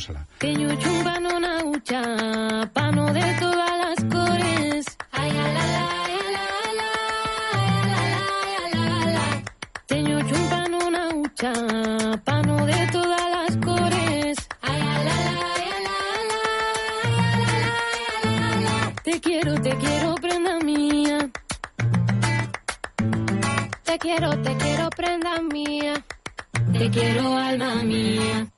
Escuchémosla. Que yo chupano una hucha, pano de todas las cores. Ay, la, la, la, pano de todas las cores. Ay, la, la, la, la, Te quiero, te quiero, prenda mía. Te quiero, te quiero, prenda mía. Te quiero, alma mía.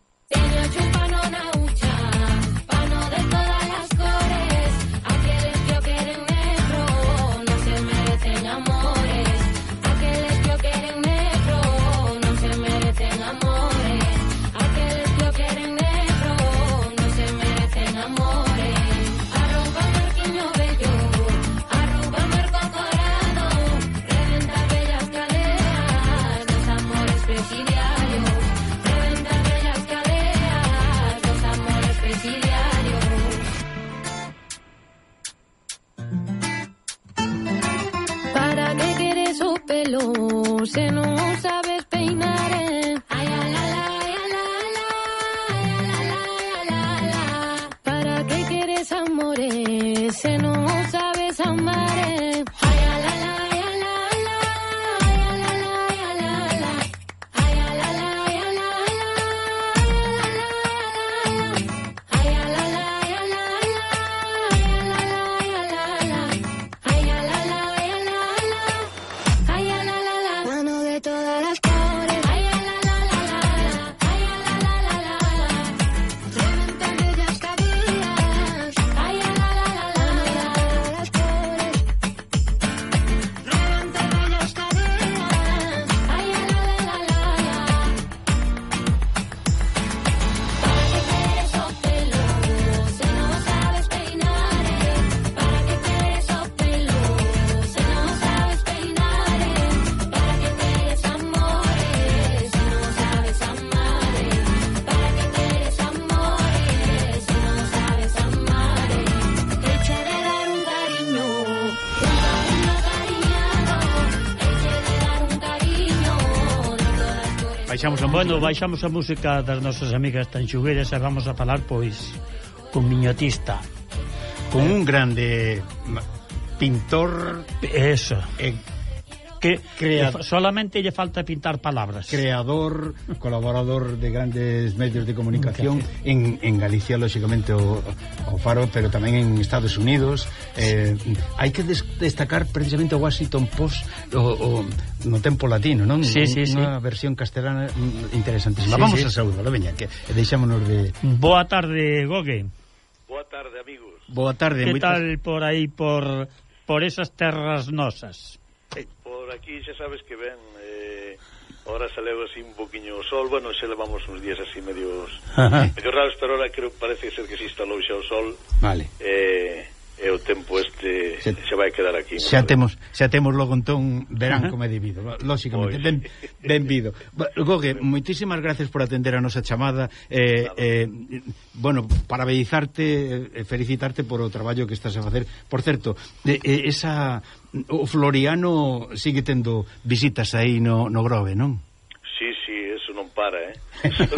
baixamos a música. Bueno, baixamos a música das nosas amigas tanxugueras e vamos a falar, pois, con miñotista. Con un grande pintor... Eso. E que Crea... solamente lle falta pintar palabras. Creador, colaborador de grandes medios de comunicación en, en Galicia, lógicamente o, o Faro, pero tamén en Estados Unidos. Eh, hai que des destacar precisamente o Washington Post o, o no tempo latino, non? Sí, sí, sí. Unha versión castelana interesantísima. Sí, Vamos sí. a saudalo, veña, que deixámonos de... Boa tarde, Gogue. Boa tarde, amigos. Boa tarde. Que moitas... tal por aí, por, por esas terras nosas? aquí xa sabes que ven eh, ahora se leva así un poquinho o sol, bueno, xa levamos uns días así medios, medio raros, pero ahora creo parece ser que se instalou xa o sol. Vale. Eh, e o tempo este se, xa vai quedar aquí. Xa temos, xa temos logo entón verán como é debido, lóxicamente, ben, benvido. Gogue, moitísimas gracias por atender a nosa chamada eh, eh, bueno, parabenizarte e eh, felicitarte por o traballo que estás a facer. Por certo, eh, eh esa o Floriano sigue tendo visitas aí no, no Grove, non? Sí, sí, eso non para, eh? Eso,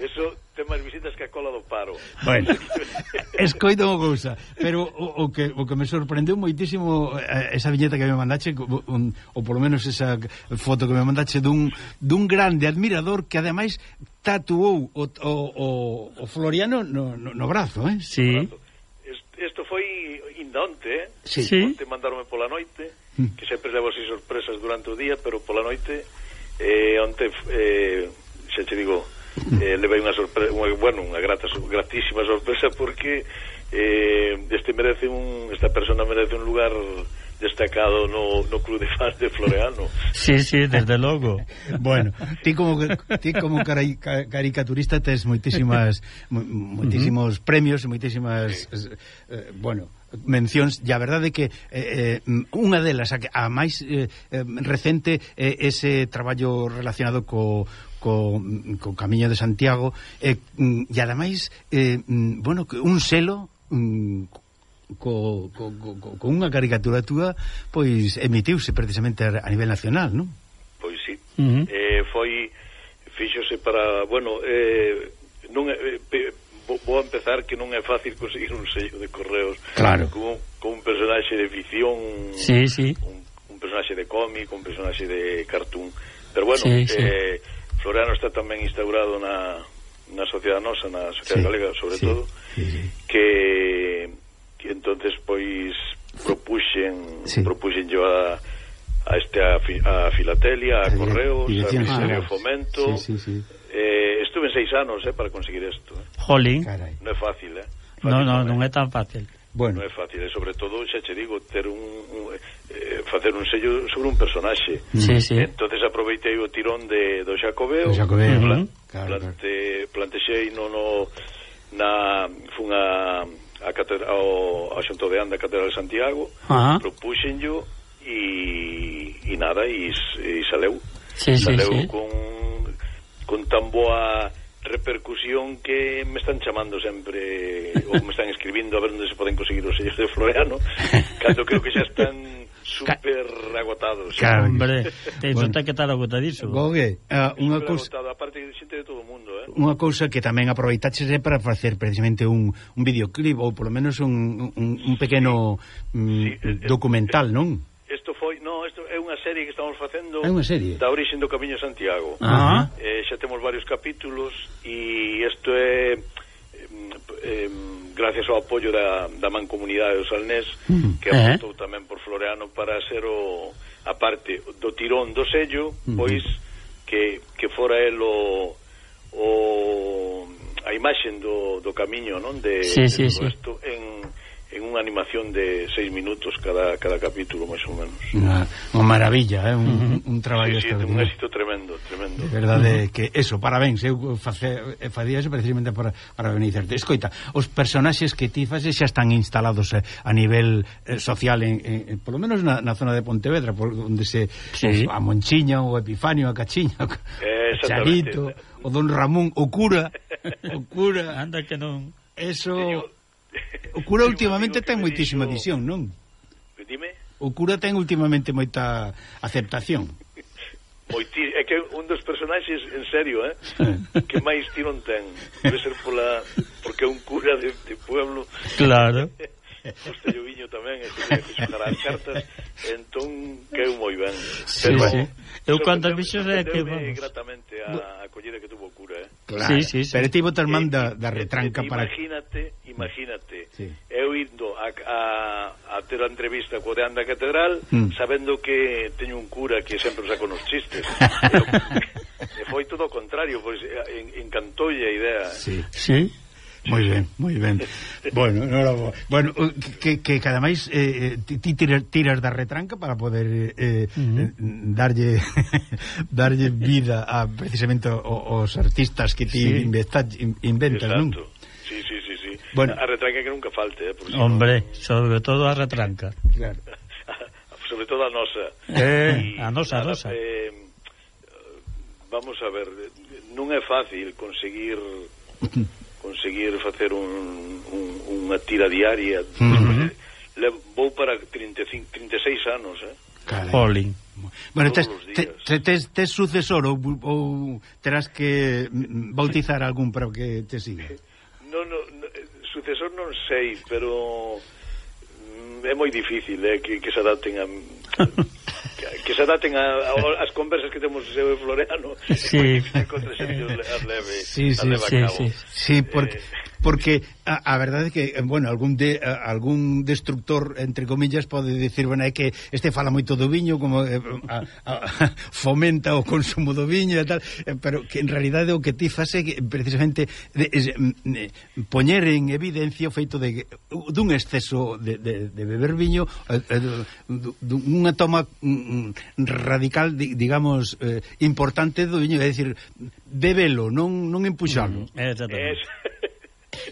eso ten máis visitas que a cola do paro. Bueno, escoito unha cousa, pero o, o, que, o que me sorprendeu moitísimo eh, esa viñeta que me mandache, un, ou polo menos esa foto que me mandache dun, dun grande admirador que ademais tatuou o, o, o, o Floriano no, no, no brazo, eh? Sí. No brazo isto foi indonte, eh? Sí. sí. Onte mandaronme pola noite, mm. que sempre levo así sorpresas durante o día, pero pola noite, eh, onte, eh, xa te digo, eh, levei unha sorpresa, unha, bueno, unha grata, gratísima sorpresa, porque eh, este merece un, esta persona merece un lugar destacado no, no Club de Fans de Floreano. Sí, sí, desde logo. bueno, ti como ti como cari, caricaturista tes moitísimas moitísimos uh -huh. premios, moitísimas eh, eh, bueno, mencións, e a verdade que eh, eh, unha delas a, a máis eh, eh recente eh, ese traballo relacionado co co, co Camiño de Santiago eh, mm, e ademais eh, mm, bueno, un selo mm, co, co, co, co unha caricaturatura pois emitiuse precisamente a nivel nacional, non? Pois sí. Uh -huh. eh, foi fíxose para, bueno, eh, non eh, pe, vou empezar que non é fácil conseguir un sello de correos claro. con, con un personaxe de ficción, sí, sí. un, un personaxe de cómic, un personaxe de cartoon. Pero bueno, sí, sí. eh Floriano está tamén instaurado na na sociedade nosa, na sociedade sí, galega sobre sí, todo, sí, sí. que entonces pois propuxen sí. yo a a este a, fi, a Filatelia, a Correos, a Ministerio ah, de Fomento. Sí, sí, sí. Eh, estuve seis anos eh, para conseguir isto. Eh. Jolín. Carai. Non é fácil, eh? Fácil no, no, non é tan fácil. Bueno. Non é fácil, e sobre todo, xa che digo, ter un, un eh, facer un sello sobre un personaxe. Sí, mm. sí. Entonces aproveitei o tirón de do Xacobeo. Do Xacobeo, uh -huh. claro, plante, claro. plantexei no, no na fun a a, catedra, ao, a xunto de Anda Catedral de Santiago ah. propuxenllo e, e nada e, e saleu sí, saleu sí, sí. con con tan boa repercusión que me están chamando sempre ou me están escribindo a ver onde se poden conseguir os sellos de Floreano cando creo que xa están super Ca agotados. Claro, hombre, eso bueno, ten que estar agotadísimo. Gogue, ah, unha cousa... Aparte de xente de todo o mundo, eh? Unha cousa que tamén aproveitáchese para facer precisamente un, un videoclip ou polo menos un, un, un pequeno sí, mm, sí, eh, eh, documental, eh, non? Isto foi, no, isto é unha serie que estamos facendo é unha serie? da Orixen do Camiño Santiago. Ah. Eh, xa temos varios capítulos e isto é eh, gracias ao apoio da, da Mancomunidade do Salnés mm. que apostou eh? tamén por Floreano para ser o, a parte do tirón do sello mm-hmm. pois que, que fora el o, o a imaxen do, do camiño non de, sí, de sí, sí. en en unha animación de seis minutos cada, cada capítulo, máis ou menos. Unha, unha maravilla, eh? un, un traballo sí, sí, un éxito tremendo, tremendo. De verdade uh -huh. que eso, parabéns, eu face, facía eso precisamente para, para benizarte. Escoita, os personaxes que ti fases xa están instalados eh, a nivel eh, social, en, en, polo menos na, na zona de Pontevedra, por onde se sí. Eh, a Monchiña, o Epifanio, a Cachiña, eh, o Charito, o Don Ramón, o cura, o cura. Anda que non... Eso... Teño, O cura últimamente ten moitísima dixo... visión, non? Dime? O cura ten últimamente moita aceptación. Moiti... É que un dos personaxes, en serio, eh? que máis tirón ten. Debe ser pola... porque é un cura de, de pueblo. Claro. Costello Viño tamén, é que xogará as cartas, entón queu moi ben. Sí, Pero, sí. Eu cantas bichos é que vamos. gratamente a acollida que tuvo o cura. Claro, sí, sí, sí. pero tivo man da, da retranca para... Imagínate, imagínate, sí. eu indo a, a, a ter a entrevista co deán da catedral, mm. sabendo que teño un cura que sempre saca nos chistes. eu, e foi todo o contrario, pois encantou a idea. Sí, sí. Moi ben, moi ben. bueno, no bo. bueno uh, que, que cada máis eh, eh ti tiras, tiras da retranca para poder eh, uh eh, -huh. darlle darlle vida a precisamente os artistas que ti sí. inventa, inventas, Exacto. non? Sí, sí, sí, sí. Bueno, a retranca que nunca falte, eh, por si Hombre, no... sobre todo a retranca. Claro. sobre todo a nosa. Eh, a nosa, a nosa. Eh, vamos a ver, non é fácil conseguir conseguir facer un, un, unha tira diaria. Uh -huh. le, vou para 35, 36 anos eh? Polín Bueno, tes, te, tes, tes sucesor ou, ou terás que bautizar algún para que te siga? No, no, no, eh, sucesor non sei pero mm, é moi difícil eh, que, que se adapten a que se daten a, a, as conversas que temos eu e Floreano sí. contra Sergio Arleve sí, sí, sí, sí, sí, sí, porque, eh, porque a, a verdade é que, eh, bueno, algún de, a, algún destructor, entre comillas, pode dicir, bueno, é que este fala moito do viño, como eh, a, a, fomenta o consumo do viño e tal, eh, pero que en realidade o que ti fase que precisamente de, de, de, poñer en evidencia o feito de dun exceso de, de, de beber viño, dunha toma mm, mm, radical, digamos, eh, importante do viño, é dicir, bebelo, non, non empuxalo. Mm, exactamente. Es...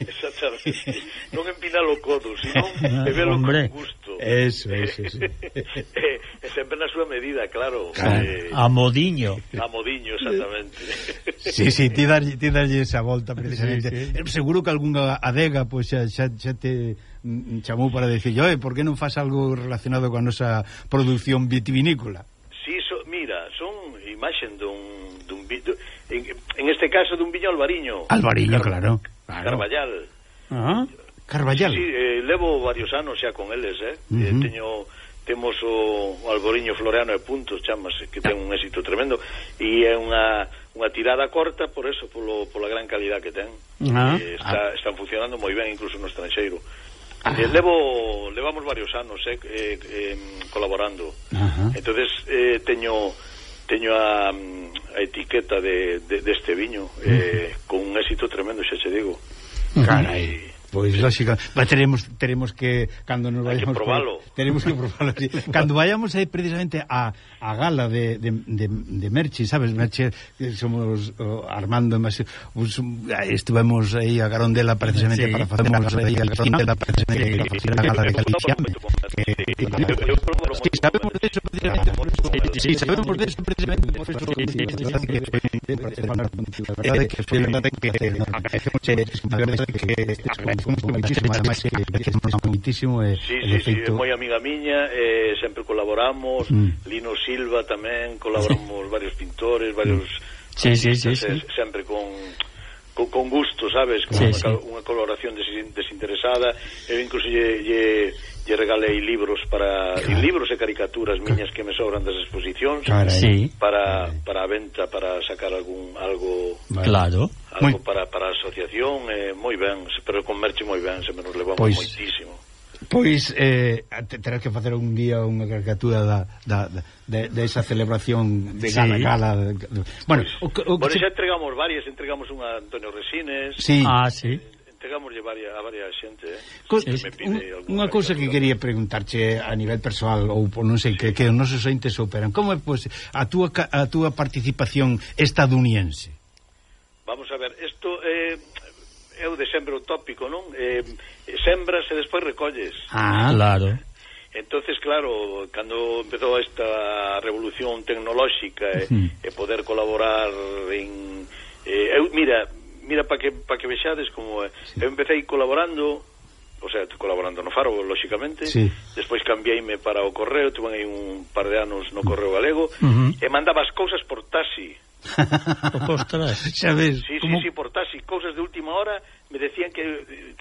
Exactamente. Non empinar o codo, sino bebelo Hombre, con gusto. Eso, eso, eso. e, eh, e sempre na súa medida, claro. claro eh, a modiño. A modiño, exactamente. Sí, sí, ti darlle, ti darlle esa volta precisamente. Sí, sí. Eh, seguro que algunha adega pois pues, xa, xa, xa te chamou para decir, "Oe, por que non faz algo relacionado coa nosa produción vitivinícola?" Sí, so, mira, son imaxen dun dun, dun en, en este caso dun viño albariño. Albariño, claro. claro Claro. Carballal. Ah, Carballal. Sí, eh, levo varios anos xa con eles, eh? Uh -huh. eh teño temos o Alboriño Floreano e Puntos, chamase, que ten un éxito tremendo e é unha, unha tirada corta por eso, polo, pola gran calidad que ten. Ah. Eh, está, están funcionando moi ben incluso no estranxeiro. Eh, levo levamos varios anos eh, eh, eh colaborando. Uh -huh. Entonces eh, teño teño a, mm, a etiqueta de, de, deste viño eh, con un éxito tremendo, xa che digo. Carai. Pois lógica, va, teremos teremos que cando nos que vayamos probalo. por- que probalo. Sí. cando vayamos aí precisamente a, a gala de, de, de, de Merchi, sabes, Merchi somos Armando mas, pues, estuvemos aí a Garondela precisamente Sí. para facer a Garondela precisamente para facer a gala de Galicia. Sí, sabemos de eso precisamente por eso. Sí, sabemos de eso precisamente por eso. La que identifico moitísimo, ademais que, que moitísimo e, eh, sí, sí, efecto... sí, moi amiga miña, eh, sempre colaboramos, mm. Lino Silva tamén, colaboramos varios pintores, varios... Mm. Sí, sí, sí, sí. Eh, sempre con con, con gusto, sabes, con sí, unha, sí. unha coloración des, desinteresada, eu incluso lle, lle lle regalei libros para claro. libros e caricaturas miñas que me sobran das exposicións sí. para para a venta para sacar algún algo claro algo moi... para para a asociación eh, moi ben, pero con merche moi ben, se me nos levamos pois, moitísimo. Pois eh terás que facer un día unha caricatura da, da, da de, de esa celebración de gala, sí. gala de, de, bueno, pois, o, o, bueno, xa entregamos varias, entregamos unha Antonio Resines. Sí. Ah, sí. Eh, Tegámoslle varias, a varias xente, eh? Co si me pide un, unha cousa que quería preguntarche a nivel persoal ou non sei, sí. que, que os nosos entes operan. Como é pois, a, túa, a túa participación estadounidense? Vamos a ver, isto é... Eh é o de sempre o tópico, non? Eh, sembras e despois recolles. Ah, claro. Entonces, claro, cando empezou esta revolución tecnolóxica e eh, uh eh, poder colaborar en eh, eu, mira, mira para que, para que vexades como é. Sí. Eu empecé colaborando o sea, colaborando no Faro, lóxicamente sí. despois cambiaime para o correo tuve aí un par de anos no correo galego uh -huh. e mandaba as cousas por taxi Ostras, xa ves sí, como... sí, sí, por taxi, cousas de última hora me decían que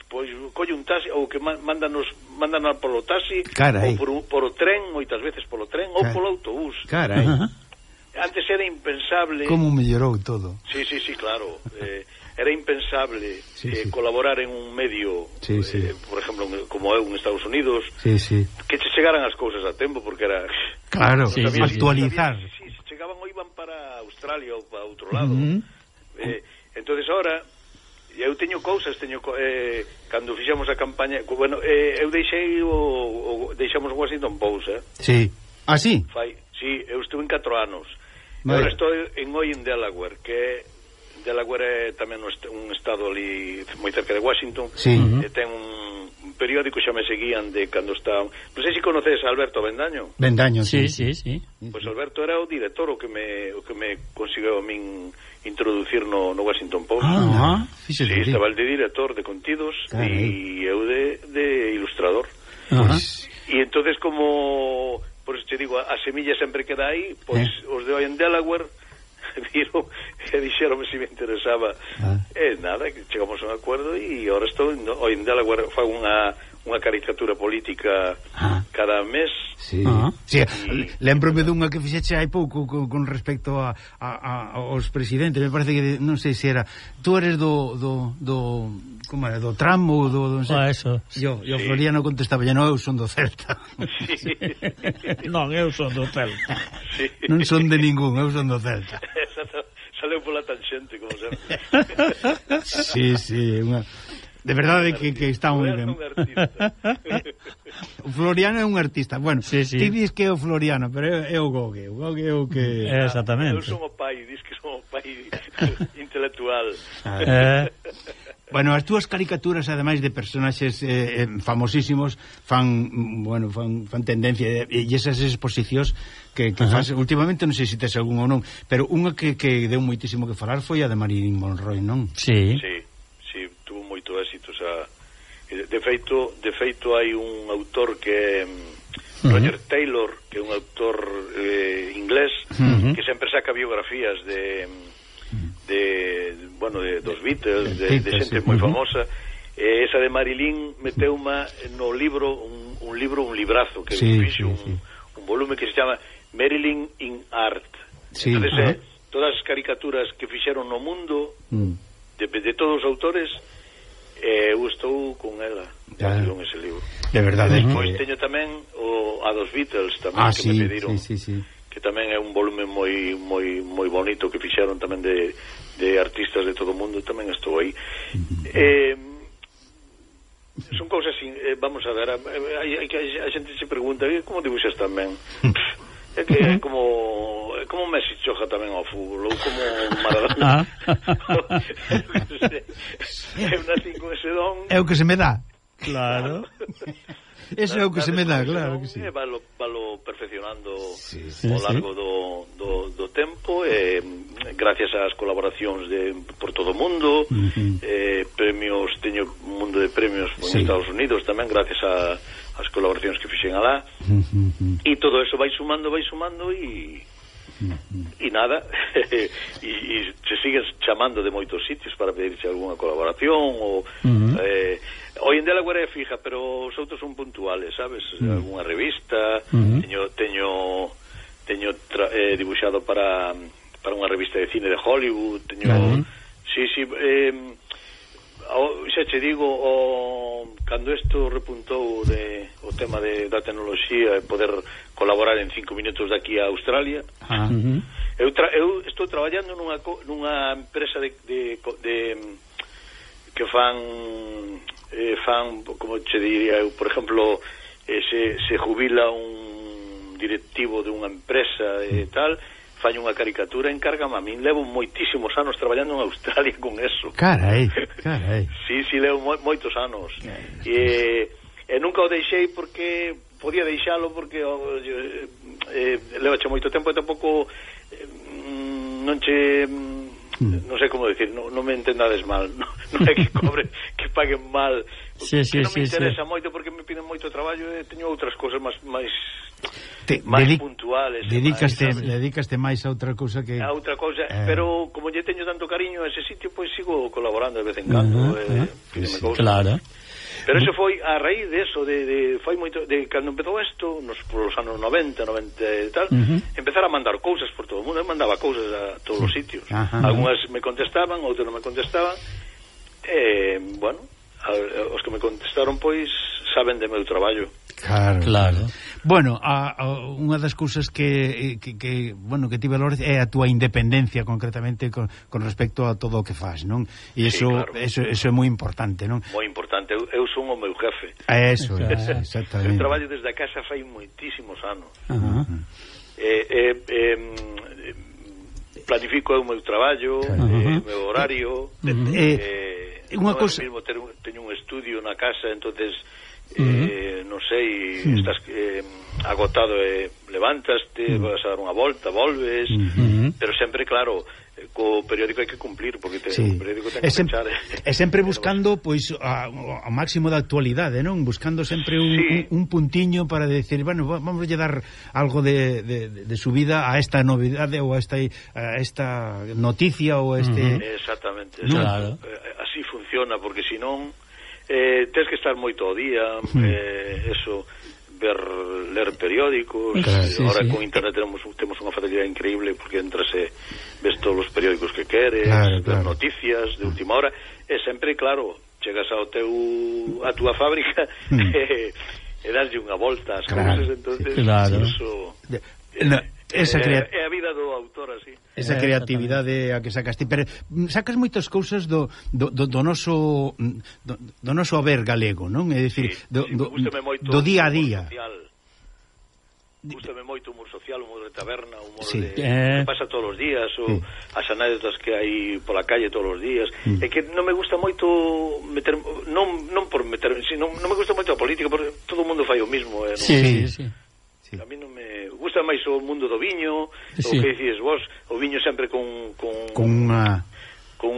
pois colle un taxi ou que mándanos mándanos por polo taxi Carai. ou por, por o tren, moitas veces polo tren Carai. ou polo autobús Carai. Uh -huh antes era impensable Como mellorou todo Sí, sí, sí, claro eh, Era impensable sí, eh, sí. colaborar en un medio sí, sí. Eh, Por exemplo, como é un Estados Unidos sí, sí. Que che chegaran as cousas a tempo Porque era... Claro, no sí, sabía, sí, actualizar sabía, sí, se Chegaban ou iban para Australia ou para outro lado uh eh, entonces ahora eu teño cousas, teño eh, cando fixemos a campaña, bueno, eh, eu deixei o, o deixamos Washington Post, eh? Sí. Ah, sí? Fai, sí, eu estuve en 4 anos. Vale. Agora estou en Oin Delaware, que Delaware é tamén un estado ali moi cerca de Washington sí. e ten un periódico xa me seguían de cando está non sei se conoces a Alberto Bendaño. Bendaño, sí, sí, sí, sí. Pois Alberto era o director o que me, o que me conseguiu a min introducir no, no Washington Post. Ah, ah, sí, estaba el de director de contidos e eu de, de ilustrador. Ajá. Pues, e entonces como por eso te digo, a, a semilla sempre queda aí, pois eh? os de hoy en Delaware viron e dixeronme se si me interesaba. Ah. E nada, chegamos a un acuerdo e ahora estou en, hoy en Delaware fago unha, unha caricatura política ah cada mes. Sí. Ah. sí. Y... Lembrome dunha que fixeche hai pouco con respecto a, a, a aos presidentes, me parece que non sei se era tú eres do do do como era, do Trump ou do, do non sei. Ah, eso. Yo, yo sí. Floriano contestaba, "Ya no, eu son do Celta." Sí. non, eu son do Celta. Sí. Non son de ningún, eu son do Celta. Exacto. Saleu pola tanxente, como sempre. sí, sí, unha De verdade que, que está moi ben. o Floriano é un artista. Bueno, sí, sí. ti dis que é o Floriano, pero é, é o Gogue. O Gogue é o que... Ah, Exactamente. Eu son o pai, dis que son o pai intelectual. Eh. Bueno, as túas caricaturas, ademais de personaxes eh, eh famosísimos, fan, bueno, fan, fan tendencia, eh, e esas exposicións que, que Ajá. faz, últimamente non sei se tes algún ou non, pero unha que, que deu moitísimo que falar foi a de Marilyn Monroe, non? Sí. sí esa eh, de feito de feito hai un autor que é mm, Roger Taylor, que é un autor eh, inglés uh -huh. que sempre saca biografías de mm, de bueno, de dos Beatles, de, de xente moi famosa. E esa de Marilyn meteu uma no libro un, un libro, un librazo que sí, fixo sí, sí. un, un volume que se chama Marilyn in Art. Sí, Entonces, ah. eh, todas as caricaturas que fixeron no mundo mm. de, de todos os autores eh, eu estou con ela ya. con ese libro. De verdade. E despois teño tamén o, a dos Beatles tamén ah, que sí, me pediron sí, sí, sí. que tamén é un volumen moi moi moi bonito que fixeron tamén de, de artistas de todo o mundo tamén estou aí. Eh, son cousas sin, eh, vamos a ver a, a, a, a, a xente se pregunta como dibuixas tamén é que é como como Messi xoga tamén ao fútbol ou como Maradona. Ah. Eu nací con ese don. É o que se me dá. Claro. Ese é o que se me dá, claro que sí. Valo, valo perfeccionando sí, sí, ao largo sí. do, do, do tempo, eh, gracias ás colaboracións de por todo o mundo, uh -huh. eh, premios, teño un mundo de premios en sí. Estados Unidos tamén, gracias a, ás colaboracións que fixen alá, uh -huh. e todo eso vai sumando, vai sumando e E nada, e, e se sigues chamando de moitos sitios para pedirse algunha colaboración ou... Uh -huh. eh, Hoy en día a é fija, pero os outros son puntuales, sabes? Uh -huh. Alguna revista, uh -huh. teño, teño, teño tra, eh, dibuixado para, para unha revista de cine de Hollywood, teño... Uh -huh. Sí, sí, eh, xa che digo o, cando isto repuntou de, o tema de, da tecnoloxía e poder colaborar en cinco minutos daqui a Australia ah, uh -huh. eu, tra, eu estou traballando nunha, nunha empresa de, de, de que fan eh, fan, como che diría eu, por exemplo eh, se, se jubila un directivo de unha empresa e eh, tal faño unha caricatura encárgame a min. Levo moitísimos anos traballando en Australia con eso. Carai, carai. sí, sí, levo mo moitos anos. E, e nunca o deixei porque podía deixalo porque o, eh, eh, leva moito tempo e tampouco eh, non che mm, mm. non sei como decir, non, non me entendades mal, non, non é que cobre que paguen mal sí, sí, que non sí, interesa sí. moito porque me piden moito traballo e teño outras cousas máis máis Te, máis dedic, puntuales dedicaste, máis, dedicaste máis a outra cousa que a outra cousa, eh... pero como lle teño tanto cariño a ese sitio, pois pues, sigo colaborando de vez en cando uh -huh, eh, uh -huh. sí, claro Pero eso foi a raíz de eso, de, de foi moito de cando empezou isto, nos polos anos 90, 90 e tal, uh -huh. empezar a mandar cousas por todo o mundo, eu mandaba cousas a todos os sitios. Uh -huh. Algúnas me contestaban, outras non me contestaban. Eh, bueno, Eh, os que me contestaron pois saben de meu traballo. Claro. claro. Bueno, a, a unha das cousas que, eh, que, que bueno, que ti valores é a túa independencia concretamente con, con respecto a todo o que faz, non? E iso sí, claro. eso, eso é moi importante, non? Moi importante. Eu, eu son o meu jefe. Ah, eso, claro, eh, exactamente. Eu traballo desde a casa fai moitísimos anos. Uh eh, eh, eh, planifico o meu traballo, o meu horario, eh, eh, unha cousa cosa casa, entonces eh, uh -huh. non sei, sí. estás eh, agotado e eh, levantaste, uh -huh. vas a dar unha volta, volves, uh -huh. pero sempre claro, eh, co periódico hai que cumplir porque te, sí. o periódico ten que e sem pechar. E eh. sempre buscando pois a, a máximo da actualidade, eh, non? Buscando sempre un, sí. un, un puntiño para decir, bueno, vamos a dar algo de, de, de subida a esta novidade ou a esta a esta noticia ou a este uh -huh. Exactamente, exacto. No. Claro. Así funciona porque senón eh, tens que estar moito ao día, hmm. eh, eso ver ler periódicos, claro, sí, ahora sí. con internet temos temos unha facilidade increíble porque entras e ves todos os periódicos que queres, claro, claro. noticias de última hora, e sempre claro, chegas ao teu a túa fábrica hmm. e, e dáslle unha volta ás claro, cousas, entonces claro. eso, eh, no esa eh, é, crea... é eh, a vida do autor así. Esa eh, creatividade a que sacaste, pero mm, sacas moitas cousas do, do, do, do noso mm, do, do noso haber galego, non? É dicir, sí, do, sí, do, mm, do día a día. Social. Gústame moito o humor social, o humor de taberna, o humor sí. de, eh... que pasa todos os días, o, sí. as anécdotas que hai pola calle todos os días. Mm. É que non me gusta moito meter non non por meter, sino non me gusta moito a política, porque todo o mundo fai o mismo, eh, non? Sí, sí, sí sí. a mí non me gusta máis o mundo do viño sí. o que dices vos o viño sempre con con, con unha con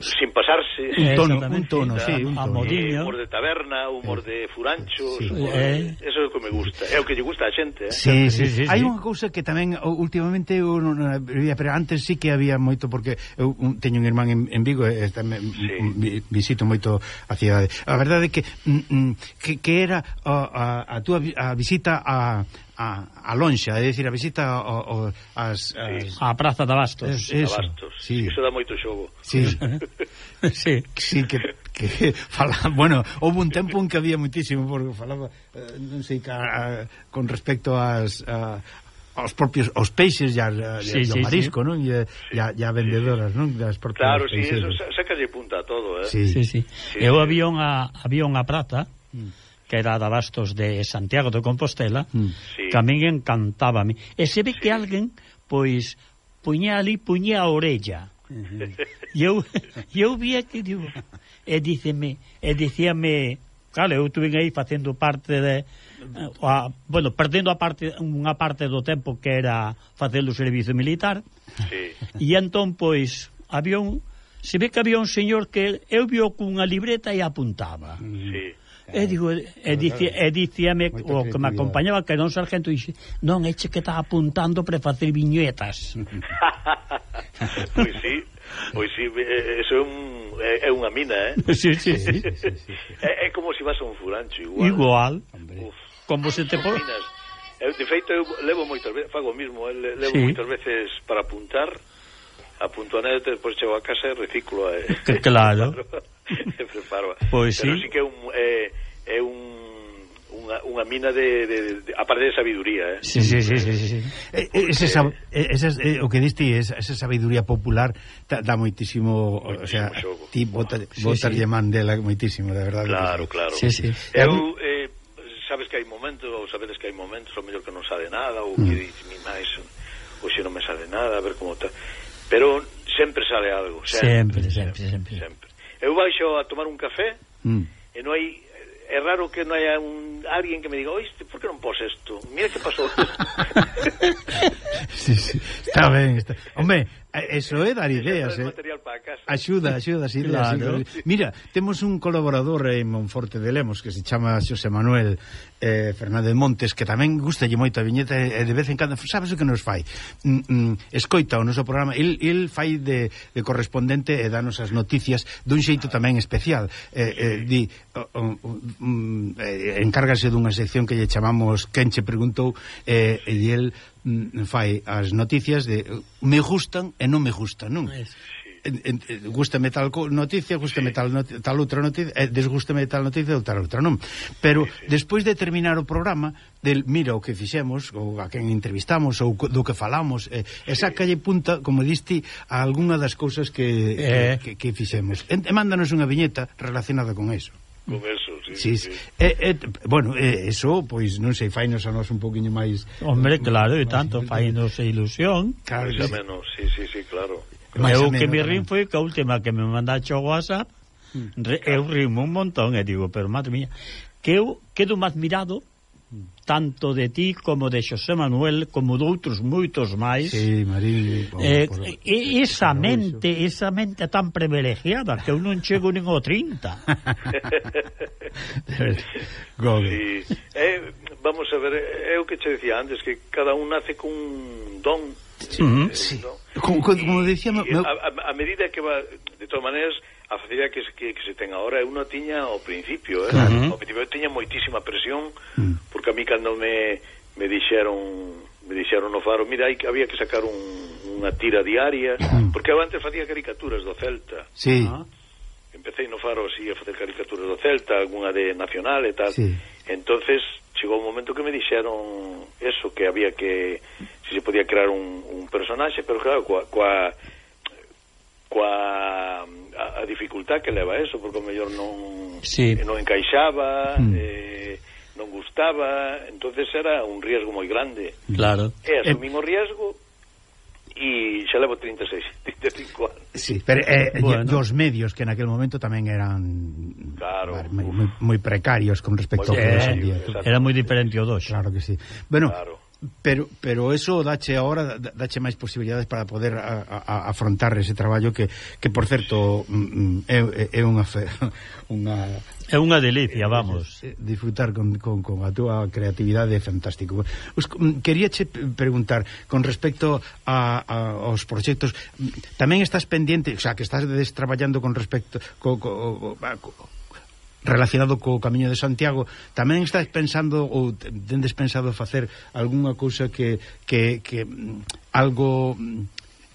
sin pasarse. Un tono, un tono, sí, un tono. Eh, humor de taberna, humor eh, de furanchos, sí. humor, eh. eso é o que me gusta, é o que lle gusta a xente. Eh? Sí, sí, sí, Hai sí. unha cousa que tamén últimamente eu non había, eh, pero antes sí que había moito porque eu teño un irmán en, en Vigo eh, e tamén sí. visito moito a cidade. A verdade é que mm, mm, que, que era a, a, a túa a visita a a, a lonxa, é dicir, a visita ao, ao, as, as... A Praza de Abastos. Es, eso, Abastos. Sí. Iso dá moito xogo. Sí. sí. sí, que, que fala, bueno, houve un tempo en que había muitísimo, porque falaba, eh, non sei, ca, a, con respecto ás... A, aos propios os peixes e a, sí, sí, marisco, sí. non? E a, sí, a vendedoras, sí. non? Das claro, si, sí, eso sacalle punta a todo, eh? Sí, sí, sí. sí. Eu había unha, había unha prata mm que era da Bastos de Santiago de Compostela, mm. sí. que a min encantábame. E se ve sí. que alguén, pois, puña ali, puña a orella. e eu, eu vía que digo, e díceme, e dicíame, claro, eu tuve aí facendo parte de a, bueno, perdendo a parte unha parte do tempo que era facer o servizo militar. Sí. E entón pois había un se ve que había un señor que eu vio cunha libreta e apuntaba. Sí. E, digo, e, dici, e dicíame o que me acompañaba que era un sargento e dixe, non, eche que está apuntando para facer viñetas. pois sí, pois sí, eso é, un, é unha mina, eh? Sí, sí, sí. sí, sí. é, é como se si vas a un furancho igual. Igual. Uf, como se te pon... Eu, de feito, eu levo moitas veces, fago mismo, eh, levo sí. moitas veces para apuntar, apunto a neta, depois chego a casa e reciclo. Eh. Claro. preparo. Pois Pero sí. sí que é un, é, é un unha, unha mina de, de, de aparte de sabiduría, eh. Sí, sí, sí, sí, sí. E, eh, eh, ese, eh, sab, ese, ese o que diste esa, esa sabiduría popular dá da moitísimo, o sea, xogo. ti bota, sí, sí. mandela moitísimo, de verdade. Claro, claro. Sí, sí. Eu eh, sabes que hai momentos, ou sabedes que hai momentos, o mellor que non sabe nada, ou mm. que dices, mi máis, hoxe non me sale nada, a ver como tal. Pero sempre sale algo, sempre, sempre, sempre. sempre. sempre eu baixo a tomar un café mm. e non hai é raro que non haya un alguén que me diga, oh, "Oíste, por que non pos isto? Mira que pasou." Sí, sí. Está ben, está. Home, eh, eso é dar ideas, eh. Axuda, axuda, sí, claro. sí, Mira, temos un colaborador en Monforte de Lemos que se chama Xosé Manuel eh, Fernández Montes, que tamén gustalle moito a viñeta e de vez en cando, sabes o que nos fai? Mm, mm, escoita o noso programa, el, el fai de, de correspondente e danos as noticias dun xeito tamén especial. Eh, eh, di, o, o, mm, eh, encárgase dunha sección que lle chamamos Quen che preguntou eh, e el Mm, fai as noticias de me gustan e non me gustan, non? Es. Gústame tal noticia, gústame sí. tal, not tal outra noticia, e desgústame tal noticia ou tal outra, non? Pero sí, sí. despois de terminar o programa, del mira o que fixemos, ou a quen entrevistamos, ou do que falamos, e, e sacalle punta, como diste, a algunha das cousas que, eh. que, que, que fixemos. E, e mándanos unha viñeta relacionada con eso con eso, sí. sí, sí. Eh, eh, bueno, eh, eso, pois non sei, fainos a nós un poquinho máis Hombre, eh, claro, e tanto, fainos a ilusión. Claro, máis sí. menos, sí, sí, sí, claro. Mas eu que me rin foi que a última que me mandaxe o WhatsApp, mm. re, eu rimo un montón e digo, pero madre mía, que eu quedo máis mirado tanto de ti como de Xosé Manuel como de outros moitos máis sí, Marín, eh, por, eh, por, e, esa mente esa mente tan privilegiada que eu non chego nin ao 30 sí. eh, vamos a ver eh, é o que che decía antes que cada un nace cun don sí, eh, sí. ¿no? como, como decía e, meu... a, a medida que va de todas maneras a facilidade que, que, que se ten agora eu non tiña ao principio eh? claro. ao principio tiña moitísima presión mm porque a mí cando me, me dixeron me dixeron no faro, mira, que había que sacar un, unha tira diaria, porque eu antes facía caricaturas do Celta. Sí. ¿no? Empecé no faro así a facer caricaturas do Celta, algunha de nacional e tal. Sí. Entonces chegou un momento que me dixeron eso, que había que si se podía crear un, un personaxe, pero claro, coa, coa coa a, a dificultad que leva eso, porque o mellor non sí. non encaixaba, mm. eh non gustaba, entonces era un riesgo moi grande. Claro. E eh, o eh... riesgo e xa levo 36, 35 anos. Sí, pero eh, eh bueno. os medios que en aquel momento tamén eran claro, moi, moi precarios con respecto ao que hoxe día. Era moi diferente o dos. Claro que sí. Bueno, claro pero pero eso dache agora dache máis posibilidades para poder a, a, afrontar ese traballo que, que por certo mm, mm, é, é unha fe, unha é unha delicia, vamos. Eh, eh, disfrutar con, con, con a túa creatividade é fantástico. Os mm, queríache preguntar con respecto a, a aos proxectos, tamén estás pendiente, o sea, que estás traballando con respecto co, co, co, co relacionado co Camiño de Santiago tamén estás pensando ou tendes pensado facer algunha cousa que, que, que mm, algo mm,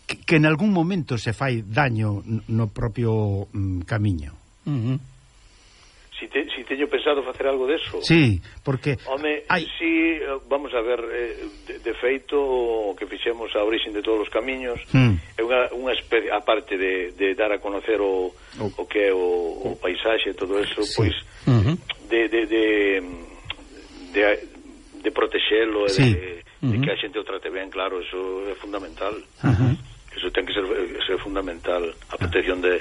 que, que en algún momento se fai daño no propio mm, camiño? Uh -huh. si, te, si teño pensado facer algo deso Sí, porque Home, hai... si, vamos a ver eh, de, de feito o que fixemos a orixen de todos os camiños mm unha, unha especie, a parte de, de dar a conocer o, o, o que é o, o paisaxe e todo eso, sí. pois uh -huh. de, de, de, de, de protexelo sí. e de, uh -huh. de que a xente o trate ben, claro, eso é fundamental. Uh -huh. Eso ten que ser, ser fundamental, a protección de,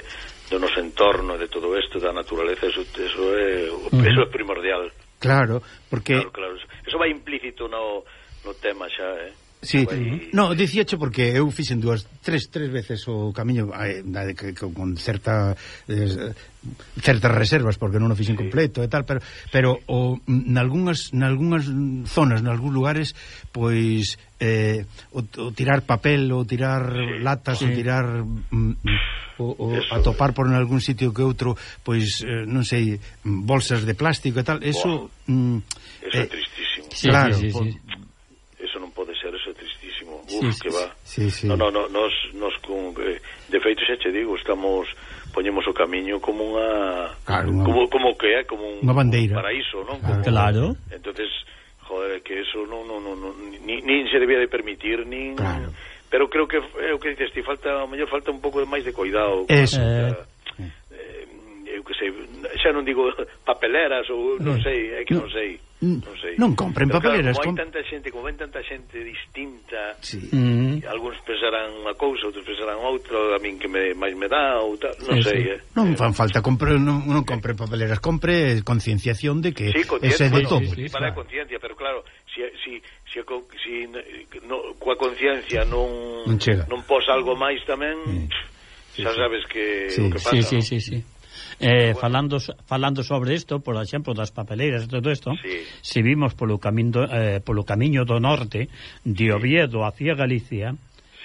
do noso entorno, de todo isto, da naturaleza, eso, eso, é, uh -huh. eso é primordial. Claro, porque... Claro, claro, eso, eso vai implícito no, no tema xa, eh? Sí, ah, bueno. no, dicíacho porque eu fixen dúas, tres, tres veces o camiño eh, que, que, con certa eh, certas reservas porque non o fixen sí. completo e tal, pero pero o nalgúnas nalgúnas zonas, nalgúns lugares, pois eh, o, o tirar papel, o tirar sí. latas, sí. o tirar mm, mm, o, o eso, atopar por en algún sitio que outro, pois eh, non sei, bolsas de plástico e tal, eso, mm, eso eh, é tristísimo. Sí, claro, sí, sí, sí sí, que va. Sí, sí. No, no, no, nos, nos con, eh, de feito xa che digo, estamos poñemos o camiño como unha claro, unha, como como que é como un, unha bandeira. un paraíso, non? Claro. Como, claro. Entonces, joder, que eso non no, no, no, ni, ni se debía de permitir nin claro. pero creo que é eh, o que dices, ti falta, a mellor falta un pouco máis de coidado. Eso. Eh, eh, eu que sei, xa non digo papeleras ou non eh. sei, é que non sei. Mm. non sei. Non compren papeleras, claro, como hai tanta xente, como ven tanta xente distinta. Sí. Mm -hmm. Algúns pensarán unha cousa, outros pensarán outra, a min que me máis me dá ou tal, non sí, sei. Sí. Eh. Non eh, fan falta compre non, non compre papeleras, compre concienciación de que sí, ese de todo. Sí, sí, para claro. conciencia, pero claro, si si se co, si no, coa conciencia non non, chega. non pos algo máis tamén, mm. sí, xa sabes que sí, o que pasa. Sí, sí, sí, sí. Eh, bueno. falando falando sobre isto, por exemplo, das papeleiras e todo isto, sí. se vimos polo camiño eh, polo camiño do norte de Oviedo hacia Galicia,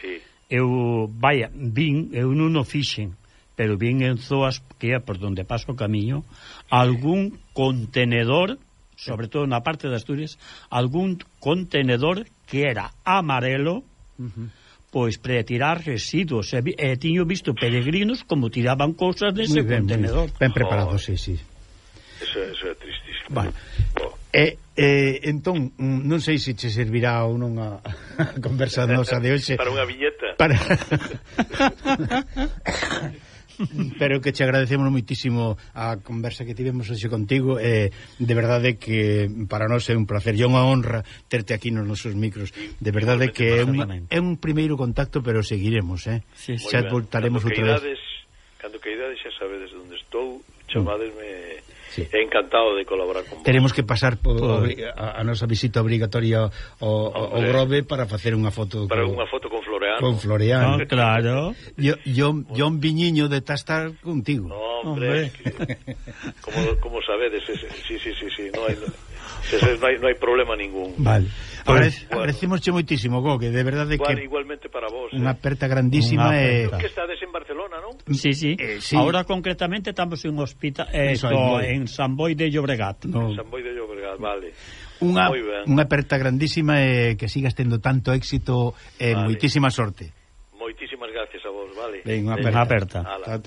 sí. eu vai vin, eu non o fixen, pero vin en zoas que é por onde paso o camiño, algún contenedor sobre todo na parte de Asturias, algún contenedor que era amarelo, uh -huh pois para tirar residuos. E, e tiño visto peregrinos como tiraban cousas dese ben, contenedor. Ben preparado, oh, sí, sí. Eso, eso é tristísimo. Vale. Oh. E, e, entón, mm, non sei se che servirá ou non a, a conversa nosa de hoxe. Para unha viñeta. Para... pero que che agradecemos moitísimo a conversa que tivemos hoxe contigo eh, de verdade que para nós é un placer e unha honra terte aquí nos nosos micros de verdade que é un, é un primeiro contacto pero seguiremos eh? sí, sí. xa voltaremos outra vez cando que idades xa sabedes onde estou chamadesme sí. encantado de colaborar con vos. Teremos que pasar po, por... a, a nosa visita obrigatoria ao, ao, ao Grove para facer unha foto para unha foto con Floreano. Con Floreano. No, claro. Yo, yo, John Viñiño de estar contigo. No, hombre. hombre. Que, como, como sabedes, ese, sí, sí, sí, sí, no hai... Entonces, no, hai, no hai problema ningún. Vale. Agradec bueno. Agradecimosche moitísimo, Coque, de verdade que... que... igualmente para vos. Unha eh? aperta grandísima. Unha aperta. Eh... Que estades en Barcelona, non? Sí, sí. Eh, sí. Ahora concretamente estamos en hospital eh, to, en San Boi de Llobregat. No. En San Boi de Llobregat, vale. Unha, unha aperta grandísima e eh, que sigas tendo tanto éxito e eh, vale. moitísima sorte. Moitísimas gracias a vos, vale. Ben, eh, unha aperta. Ben, aperta. Ala. Tá